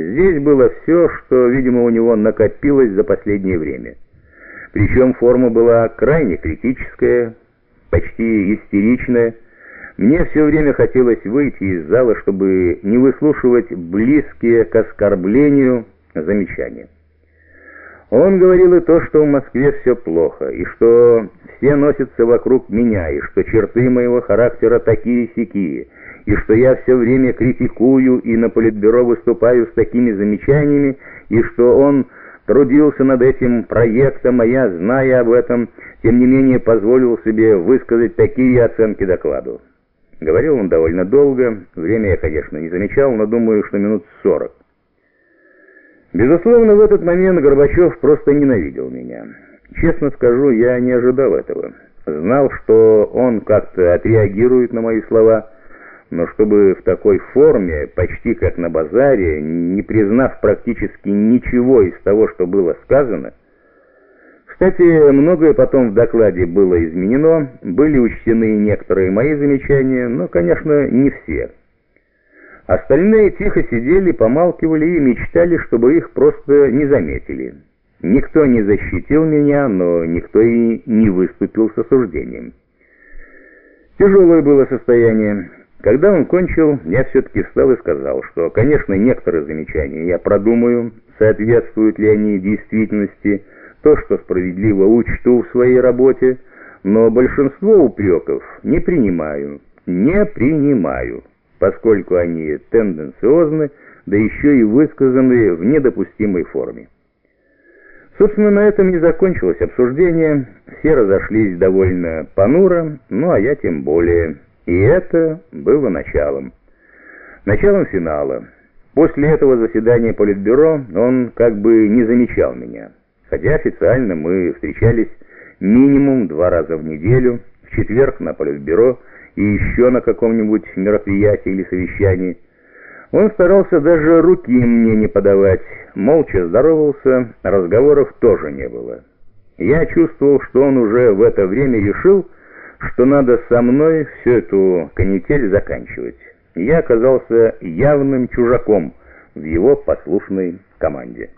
Здесь было все, что, видимо, у него накопилось за последнее время. Причем форма была крайне критическая, почти истеричная. Мне все время хотелось выйти из зала, чтобы не выслушивать близкие к оскорблению замечания. Он говорил и то, что в Москве все плохо, и что все носятся вокруг меня, и что черты моего характера такие-сякие, и что я все время критикую и на политбюро выступаю с такими замечаниями, и что он трудился над этим проектом, а я, зная об этом, тем не менее позволил себе высказать такие оценки докладу. Говорил он довольно долго, время я, конечно, не замечал, но думаю, что минут сорок. Безусловно, в этот момент Горбачев просто ненавидел меня. Честно скажу, я не ожидал этого. Знал, что он как-то отреагирует на мои слова, но чтобы в такой форме, почти как на базаре, не признав практически ничего из того, что было сказано, кстати, многое потом в докладе было изменено, были учтены некоторые мои замечания, но, конечно, не все. Остальные тихо сидели, помалкивали и мечтали, чтобы их просто не заметили. Никто не защитил меня, но никто и не выступил с осуждением. Тяжелое было состояние. Когда он кончил, я все-таки встал и сказал, что, конечно, некоторые замечания я продумаю, соответствуют ли они действительности, то, что справедливо учту в своей работе, но большинство упреков не принимаю, не принимаю поскольку они тенденциозны, да еще и высказаны в недопустимой форме. Собственно, на этом не закончилось обсуждение, все разошлись довольно понуро, ну а я тем более. И это было началом. Началом финала. После этого заседания Политбюро он как бы не замечал меня. Хотя официально мы встречались минимум два раза в неделю, в четверг на Политбюро, и еще на каком-нибудь мероприятии или совещании. Он старался даже руки мне не подавать, молча здоровался, разговоров тоже не было. Я чувствовал, что он уже в это время решил, что надо со мной всю эту канитель заканчивать. Я оказался явным чужаком в его послушной команде.